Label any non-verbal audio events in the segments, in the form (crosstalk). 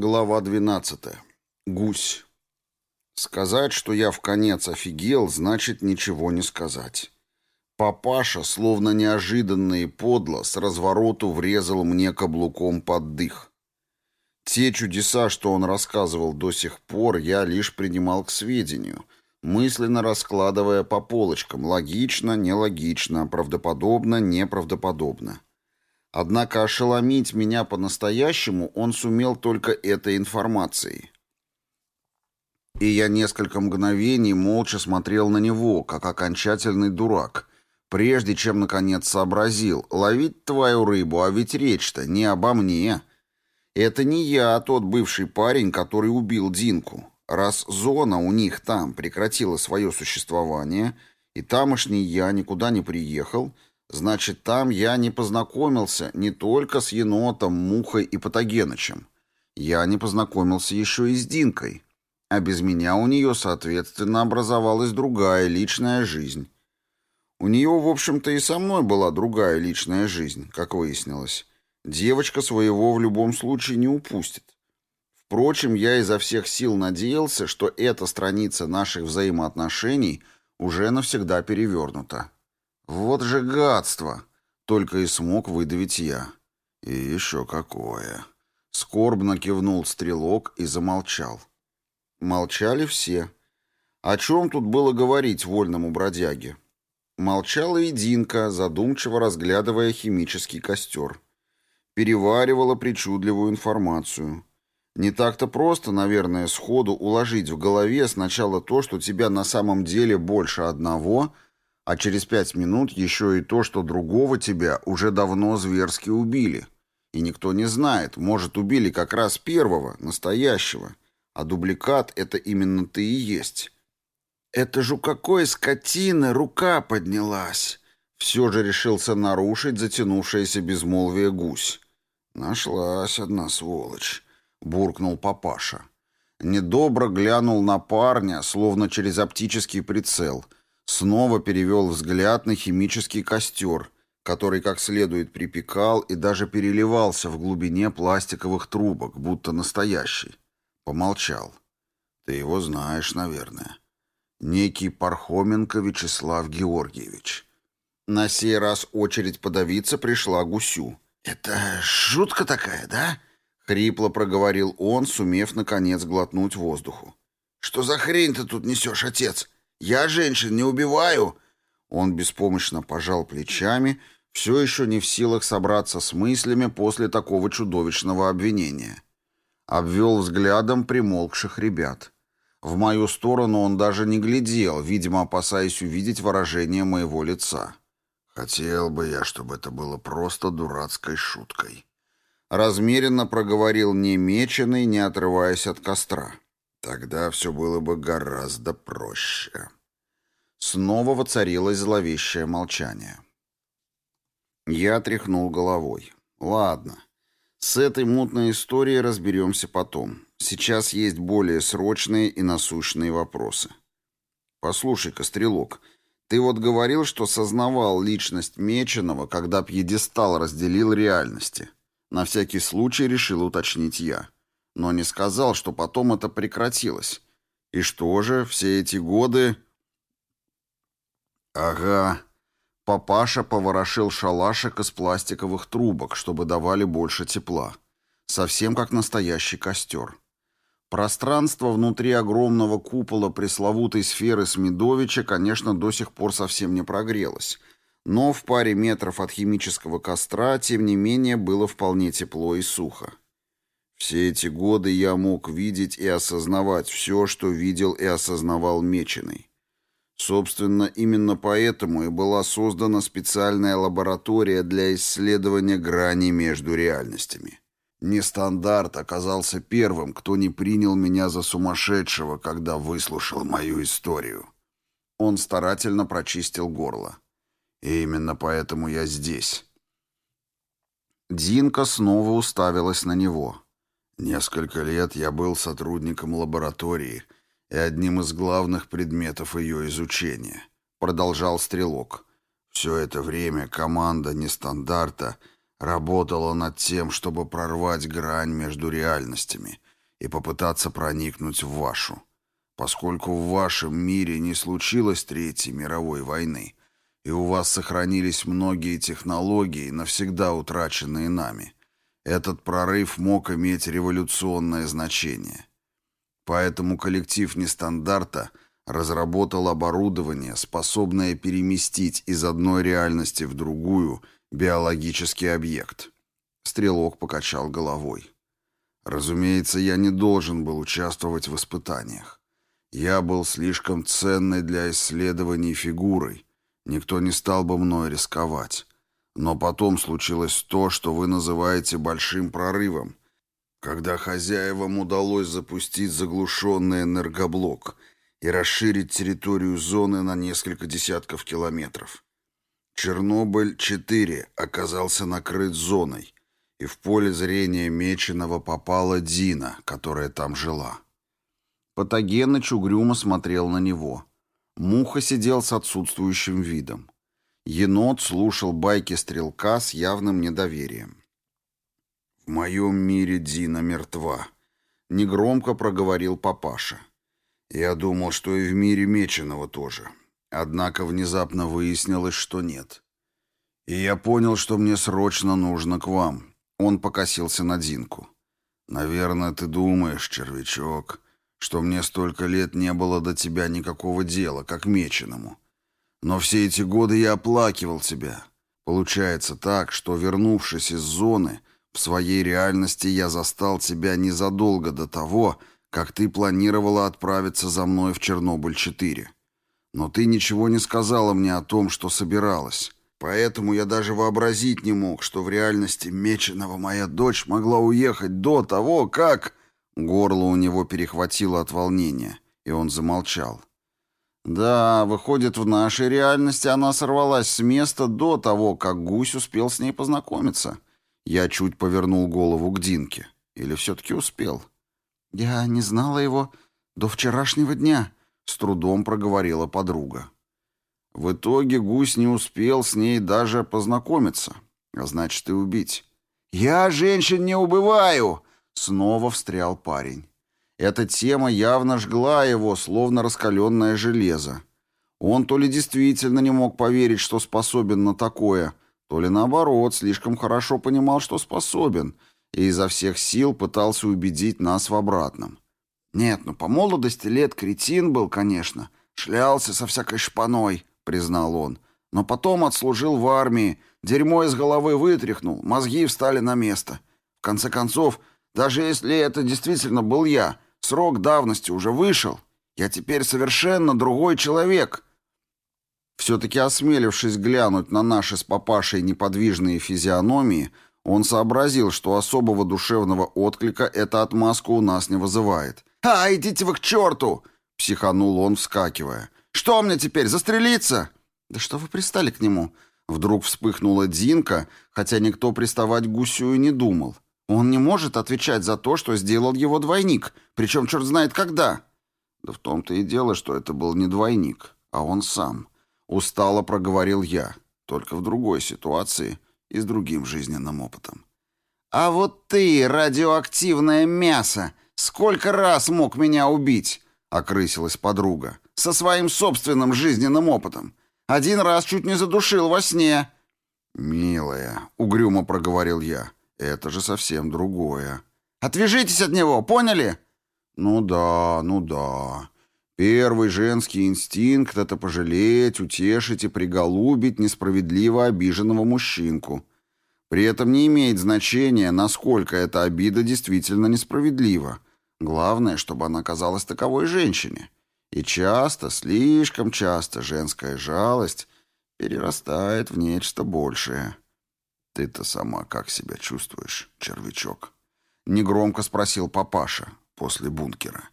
Глава 12. Гусь. Сказать, что я в конец офигел, значит ничего не сказать. Папаша, словно неожиданно и подло, с развороту врезал мне каблуком под дых. Те чудеса, что он рассказывал до сих пор, я лишь принимал к сведению, мысленно раскладывая по полочкам логично, нелогично, правдоподобно, неправдоподобно. Однако ошеломить меня по-настоящему он сумел только этой информацией. И я несколько мгновений молча смотрел на него, как окончательный дурак, прежде чем, наконец, сообразил, ловить твою рыбу, а ведь речь-то не обо мне. Это не я, а тот бывший парень, который убил Динку. Раз зона у них там прекратила свое существование, и тамошний я никуда не приехал — Значит, там я не познакомился не только с енотом, мухой и патогеночем. Я не познакомился еще и с Динкой. А без меня у нее, соответственно, образовалась другая личная жизнь. У нее, в общем-то, и со мной была другая личная жизнь, как выяснилось. Девочка своего в любом случае не упустит. Впрочем, я изо всех сил надеялся, что эта страница наших взаимоотношений уже навсегда перевернута. «Вот же гадство!» — только и смог выдавить я. «И еще какое!» Скорбно кивнул стрелок и замолчал. Молчали все. О чем тут было говорить вольному бродяге? Молчала и Динка, задумчиво разглядывая химический костер. Переваривала причудливую информацию. Не так-то просто, наверное, сходу уложить в голове сначала то, что тебя на самом деле больше одного — а через пять минут еще и то, что другого тебя уже давно зверски убили. И никто не знает, может, убили как раз первого, настоящего, а дубликат — это именно ты и есть. «Это ж у какой скотины рука поднялась!» Все же решился нарушить затянувшееся безмолвие гусь. «Нашлась одна сволочь», — буркнул папаша. Недобро глянул на парня, словно через оптический прицел — Снова перевел взгляд на химический костер, который как следует припекал и даже переливался в глубине пластиковых трубок, будто настоящий. Помолчал. «Ты его знаешь, наверное. Некий Пархоменко Вячеслав Георгиевич». На сей раз очередь подавиться пришла гусю. «Это шутка такая, да?» — хрипло проговорил он, сумев, наконец, глотнуть воздуху. «Что за хрень ты тут несешь, отец? Я женщин не убиваю!» Он беспомощно пожал плечами, все еще не в силах собраться с мыслями после такого чудовищного обвинения. Обвел взглядом примолкших ребят. В мою сторону он даже не глядел, видимо, опасаясь увидеть выражение моего лица. «Хотел бы я, чтобы это было просто дурацкой шуткой». Размеренно проговорил немеченный, не отрываясь от костра. Тогда все было бы гораздо проще. Снова воцарилось зловещее молчание. Я тряхнул головой. Ладно, с этой мутной историей разберемся потом. Сейчас есть более срочные и насущные вопросы. Послушай-ка, Стрелок, ты вот говорил, что сознавал личность Меченого, когда пьедестал разделил реальности. На всякий случай решил уточнить я но не сказал, что потом это прекратилось. И что же, все эти годы... Ага. Папаша поворошил шалашик из пластиковых трубок, чтобы давали больше тепла. Совсем как настоящий костер. Пространство внутри огромного купола пресловутой сферы Смедовича, конечно, до сих пор совсем не прогрелось. Но в паре метров от химического костра, тем не менее, было вполне тепло и сухо. Все эти годы я мог видеть и осознавать все, что видел и осознавал Меченый. Собственно, именно поэтому и была создана специальная лаборатория для исследования грани между реальностями. Нестандарт оказался первым, кто не принял меня за сумасшедшего, когда выслушал мою историю. Он старательно прочистил горло. И именно поэтому я здесь. Динка снова уставилась на него. Несколько лет я был сотрудником лаборатории и одним из главных предметов ее изучения, продолжал Стрелок. Все это время команда нестандарта работала над тем, чтобы прорвать грань между реальностями и попытаться проникнуть в вашу. Поскольку в вашем мире не случилось Третьей мировой войны, и у вас сохранились многие технологии, навсегда утраченные нами, этот прорыв мог иметь революционное значение. Поэтому коллектив нестандарта разработал оборудование, способное переместить из одной реальности в другую биологический объект. Стрелок покачал головой. Разумеется, я не должен был участвовать в испытаниях. Я был слишком ценной для исследований фигурой. Никто не стал бы мной рисковать. Но потом случилось то, что вы называете большим прорывом, когда хозяевам удалось запустить заглушенный энергоблок и расширить территорию зоны на несколько десятков километров. Чернобыль-4 оказался накрыт зоной, и в поле зрения Меченого попала Дина, которая там жила. Патогеныч угрюмо смотрел на него. Муха сидел с отсутствующим видом. Енот слушал байки стрелка с явным недоверием. «В моем мире Дина мертва», — негромко проговорил папаша. «Я думал, что и в мире Меченого тоже. Однако внезапно выяснилось, что нет. И я понял, что мне срочно нужно к вам». Он покосился на Динку. «Наверное, ты думаешь, червячок, что мне столько лет не было до тебя никакого дела, как Меченому. Но все эти годы я оплакивал тебя. Получается так, что, вернувшись из зоны, в своей реальности я застал тебя незадолго до того, как ты планировала отправиться за мной в Чернобыль-4. Но ты ничего не сказала мне о том, что собиралась. Поэтому я даже вообразить не мог, что в реальности Меченого моя дочь могла уехать до того, как... Горло у него перехватило от волнения, и он замолчал. Да, выходит, в нашей реальности она сорвалась с места до того, как гусь успел с ней познакомиться. Я чуть повернул голову к Динке. Или все-таки успел? «Я не знала его до вчерашнего дня», — с трудом проговорила подруга. В итоге гусь не успел с ней даже познакомиться, а значит и убить. «Я женщин не убываю!» — снова встрял парень. Эта тема явно жгла его, словно раскаленное железо. Он то ли действительно не мог поверить, что способен на такое — то ли наоборот, слишком хорошо понимал, что способен, и изо всех сил пытался убедить нас в обратном. «Нет, ну по молодости лет кретин был, конечно, шлялся со всякой шпаной», — признал он. «Но потом отслужил в армии, дерьмо из головы вытряхнул, мозги встали на место. В конце концов, даже если это действительно был я, срок давности уже вышел. Я теперь совершенно другой человек». Все-таки осмелившись глянуть на наши с папашей неподвижные физиономии, он сообразил, что особого душевного отклика эта отмазка у нас не вызывает. «А, идите вы к черту!» — психанул он, вскакивая. «Что мне теперь, застрелиться?» «Да что вы пристали к нему?» Вдруг вспыхнула Динка, хотя никто приставать к гусю и не думал. «Он не может отвечать за то, что сделал его двойник, причем черт знает когда». Да в том-то и дело, что это был не двойник, а он сам. Устало проговорил я, только в другой ситуации и с другим жизненным опытом. «А вот ты, радиоактивное мясо, сколько раз мог меня убить?» — окрысилась подруга. «Со своим собственным жизненным опытом. Один раз чуть не задушил во сне». «Милая», — угрюмо проговорил я, — «это же совсем другое». «Отвяжитесь от него, поняли?» «Ну да, ну да. Первый женский инстинкт — это пожалеть, утешить и приголубить несправедливо обиженного мужчинку. При этом не имеет значения, насколько эта обида действительно несправедлива. Главное, чтобы она казалась таковой женщине. И часто, слишком часто женская жалость перерастает в нечто большее. «Ты-то сама как себя чувствуешь, червячок?» Негромко спросил папаша после бункера.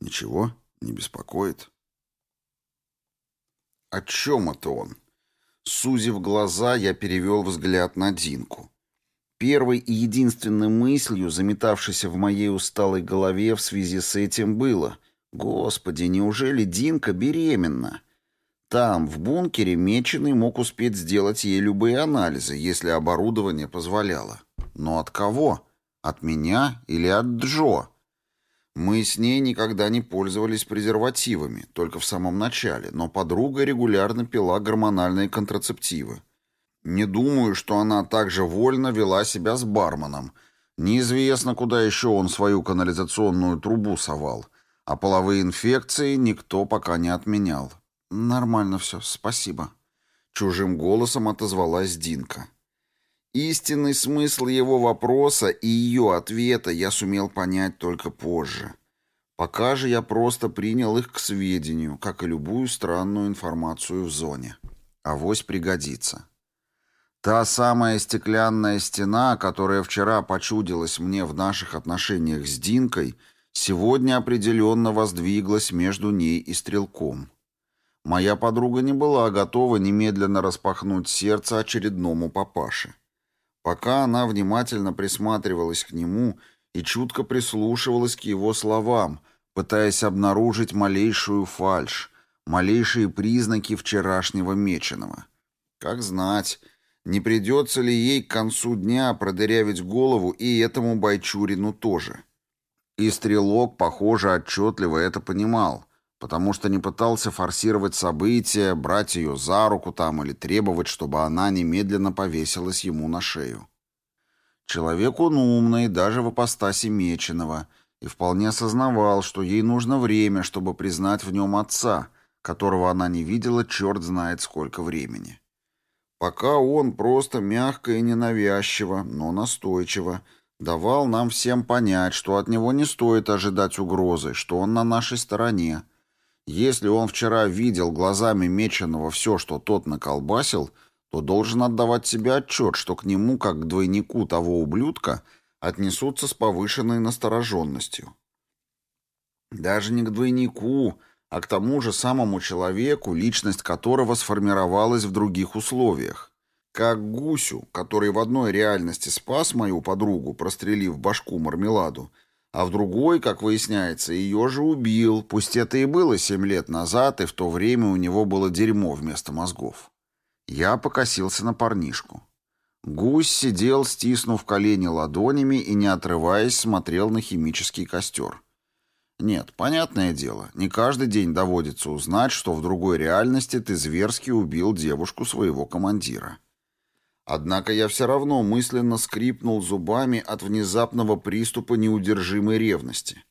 «Ничего?» Не беспокоит? О чем это он? Сузив глаза, я перевел взгляд на Динку. Первой и единственной мыслью, заметавшейся в моей усталой голове в связи с этим, было «Господи, неужели Динка беременна?» Там, в бункере, Меченый мог успеть сделать ей любые анализы, если оборудование позволяло. Но от кого? От меня или от Джо? Мы с ней никогда не пользовались презервативами, только в самом начале, но подруга регулярно пила гормональные контрацептивы. Не думаю, что она также вольно вела себя с барменом. Неизвестно, куда еще он свою канализационную трубу совал. А половые инфекции никто пока не отменял. «Нормально все, спасибо», — чужим голосом отозвалась Динка. Истинный смысл его вопроса и ее ответа я сумел понять только позже. Пока же я просто принял их к сведению, как и любую странную информацию в зоне. Авось пригодится. Та самая стеклянная стена, которая вчера почудилась мне в наших отношениях с Динкой, сегодня определенно воздвиглась между ней и стрелком. Моя подруга не была готова немедленно распахнуть сердце очередному папаше. Пока она внимательно присматривалась к нему и чутко прислушивалась к его словам, пытаясь обнаружить малейшую фальшь, малейшие признаки вчерашнего меченого. Как знать, не придется ли ей к концу дня продырявить голову и этому Байчурину тоже. И стрелок, похоже, отчетливо это понимал — потому что не пытался форсировать события, брать ее за руку там или требовать, чтобы она немедленно повесилась ему на шею. Человек он умный, даже в апостасе Меченого, и вполне осознавал, что ей нужно время, чтобы признать в нем отца, которого она не видела черт знает сколько времени. Пока он просто мягко и ненавязчиво, но настойчиво, давал нам всем понять, что от него не стоит ожидать угрозы, что он на нашей стороне, если он вчера видел глазами Меченого все, что тот наколбасил, то должен отдавать себе отчет, что к нему, как к двойнику того ублюдка, отнесутся с повышенной настороженностью. Даже не к двойнику, а к тому же самому человеку, личность которого сформировалась в других условиях. Как гусю, который в одной реальности спас мою подругу, прострелив башку мармеладу, а в другой, как выясняется, ее же убил, пусть это и было семь лет назад, и в то время у него было дерьмо вместо мозгов. Я покосился на парнишку. Гусь сидел, стиснув колени ладонями и, не отрываясь, смотрел на химический костер. Нет, понятное дело, не каждый день доводится узнать, что в другой реальности ты зверски убил девушку своего командира. Однако я все равно мысленно скрипнул зубами от внезапного приступа неудержимой ревности.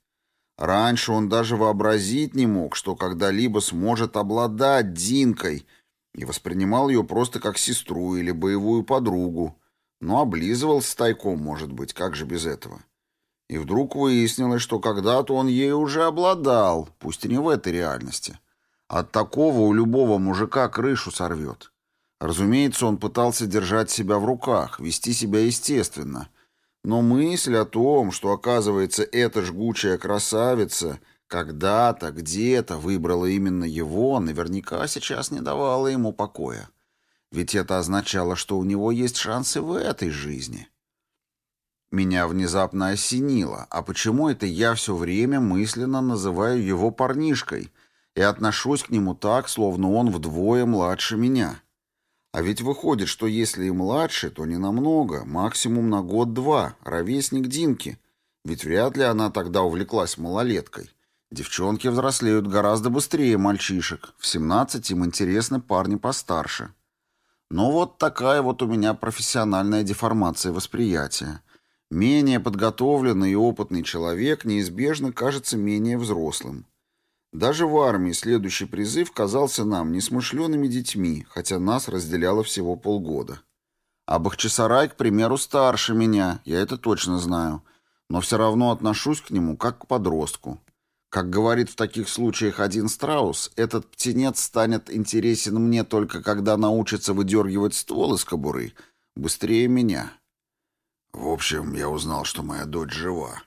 Раньше он даже вообразить не мог, что когда-либо сможет обладать Динкой, и воспринимал ее просто как сестру или боевую подругу, но облизывался тайком, может быть, как же без этого. И вдруг выяснилось, что когда-то он ей уже обладал, пусть и не в этой реальности. От такого у любого мужика крышу сорвет. Разумеется, он пытался держать себя в руках, вести себя естественно. Но мысль о том, что, оказывается, эта жгучая красавица когда-то, где-то выбрала именно его, наверняка сейчас не давала ему покоя. Ведь это означало, что у него есть шансы в этой жизни. Меня внезапно осенило, а почему это я все время мысленно называю его парнишкой и отношусь к нему так, словно он вдвое младше меня?» А ведь выходит, что если и младше, то не намного, максимум на год-два, ровесник Динки. Ведь вряд ли она тогда увлеклась малолеткой. Девчонки взрослеют гораздо быстрее мальчишек. В 17 им интересны парни постарше. Но вот такая вот у меня профессиональная деформация восприятия. Менее подготовленный и опытный человек неизбежно кажется менее взрослым. Даже в армии следующий призыв казался нам несмышленными детьми, хотя нас разделяло всего полгода. А Бахчисарай, к примеру, старше меня, я это точно знаю, но все равно отношусь к нему как к подростку. Как говорит в таких случаях один страус, этот птенец станет интересен мне только когда научится выдергивать ствол из кобуры быстрее меня. В общем, я узнал, что моя дочь жива.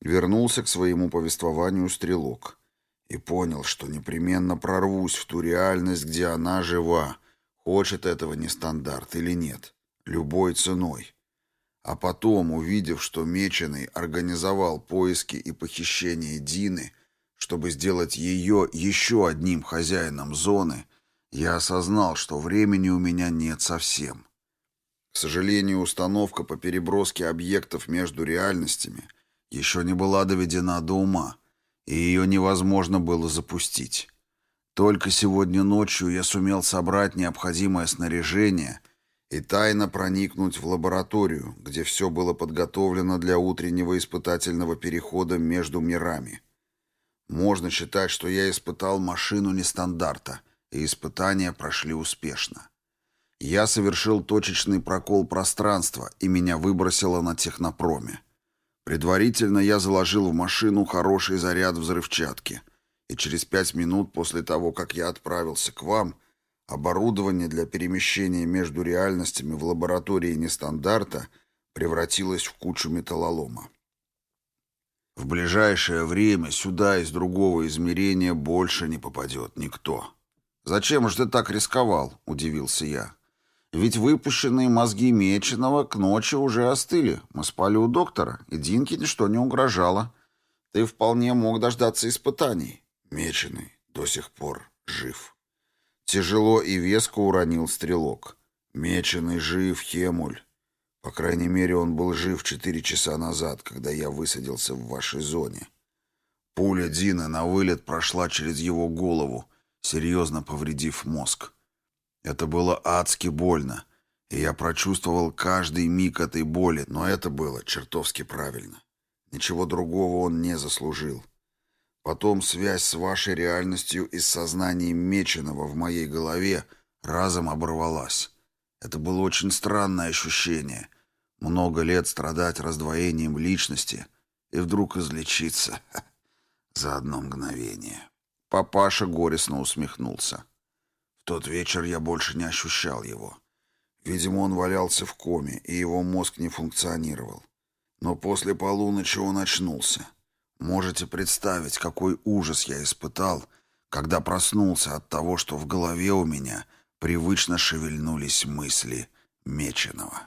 Вернулся к своему повествованию стрелок и понял, что непременно прорвусь в ту реальность, где она жива, хочет этого нестандарт или нет, любой ценой. А потом, увидев, что Меченый организовал поиски и похищение Дины, чтобы сделать ее еще одним хозяином зоны, я осознал, что времени у меня нет совсем. К сожалению, установка по переброске объектов между реальностями еще не была доведена до ума, и ее невозможно было запустить. Только сегодня ночью я сумел собрать необходимое снаряжение и тайно проникнуть в лабораторию, где все было подготовлено для утреннего испытательного перехода между мирами. Можно считать, что я испытал машину нестандарта, и испытания прошли успешно. Я совершил точечный прокол пространства, и меня выбросило на технопроме. Предварительно я заложил в машину хороший заряд взрывчатки, и через пять минут после того, как я отправился к вам, оборудование для перемещения между реальностями в лаборатории нестандарта превратилось в кучу металлолома. В ближайшее время сюда из другого измерения больше не попадет никто. «Зачем же ты так рисковал?» — удивился я. «Ведь выпущенные мозги Меченого к ночи уже остыли. Мы спали у доктора, и Динке ничто не угрожало. Ты вполне мог дождаться испытаний». Меченый до сих пор жив. Тяжело и веско уронил стрелок. Меченый жив, Хемуль. По крайней мере, он был жив четыре часа назад, когда я высадился в вашей зоне. Пуля Дина на вылет прошла через его голову, серьезно повредив мозг. Это было адски больно, и я прочувствовал каждый миг этой боли, но это было чертовски правильно. Ничего другого он не заслужил. Потом связь с вашей реальностью и с сознанием Меченого в моей голове разом оборвалась. Это было очень странное ощущение. Много лет страдать раздвоением личности и вдруг излечиться (laughs) за одно мгновение. Папаша горестно усмехнулся. Тот вечер я больше не ощущал его. Видимо, он валялся в коме, и его мозг не функционировал. Но после полуночи он очнулся. Можете представить, какой ужас я испытал, когда проснулся от того, что в голове у меня привычно шевельнулись мысли Меченого.